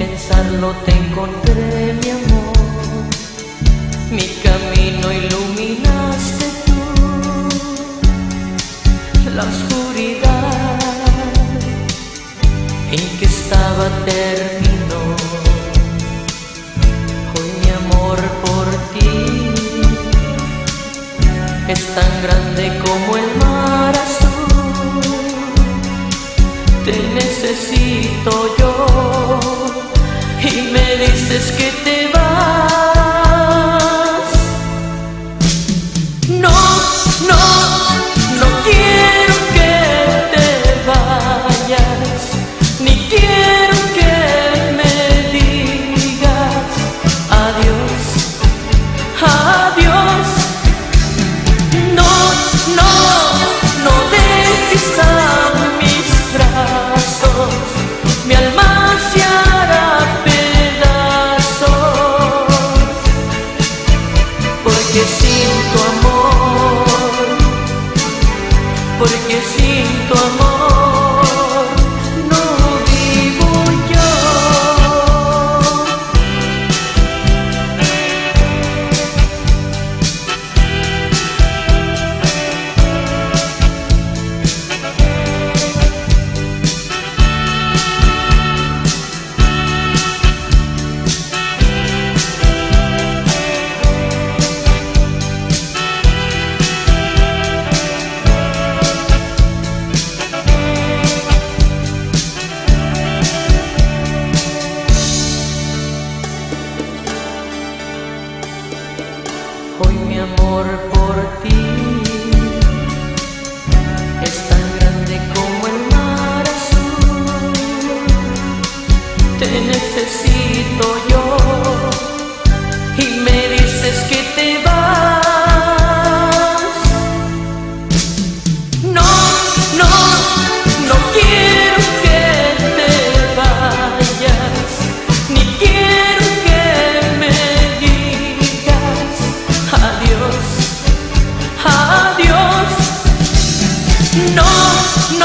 pensarlo te encontré, mi amor. Mi terminó. Hoy mi amor por ti es tan grande como el mar azul. Te necesito yo y me dices que te porque amor por ti Oh,